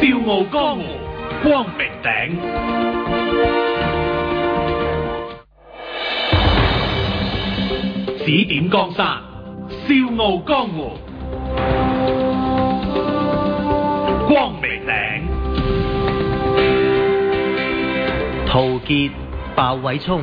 笑傲江湖，光明顶。指点江山，笑傲江湖，光明顶。陶杰、鲍伟聪。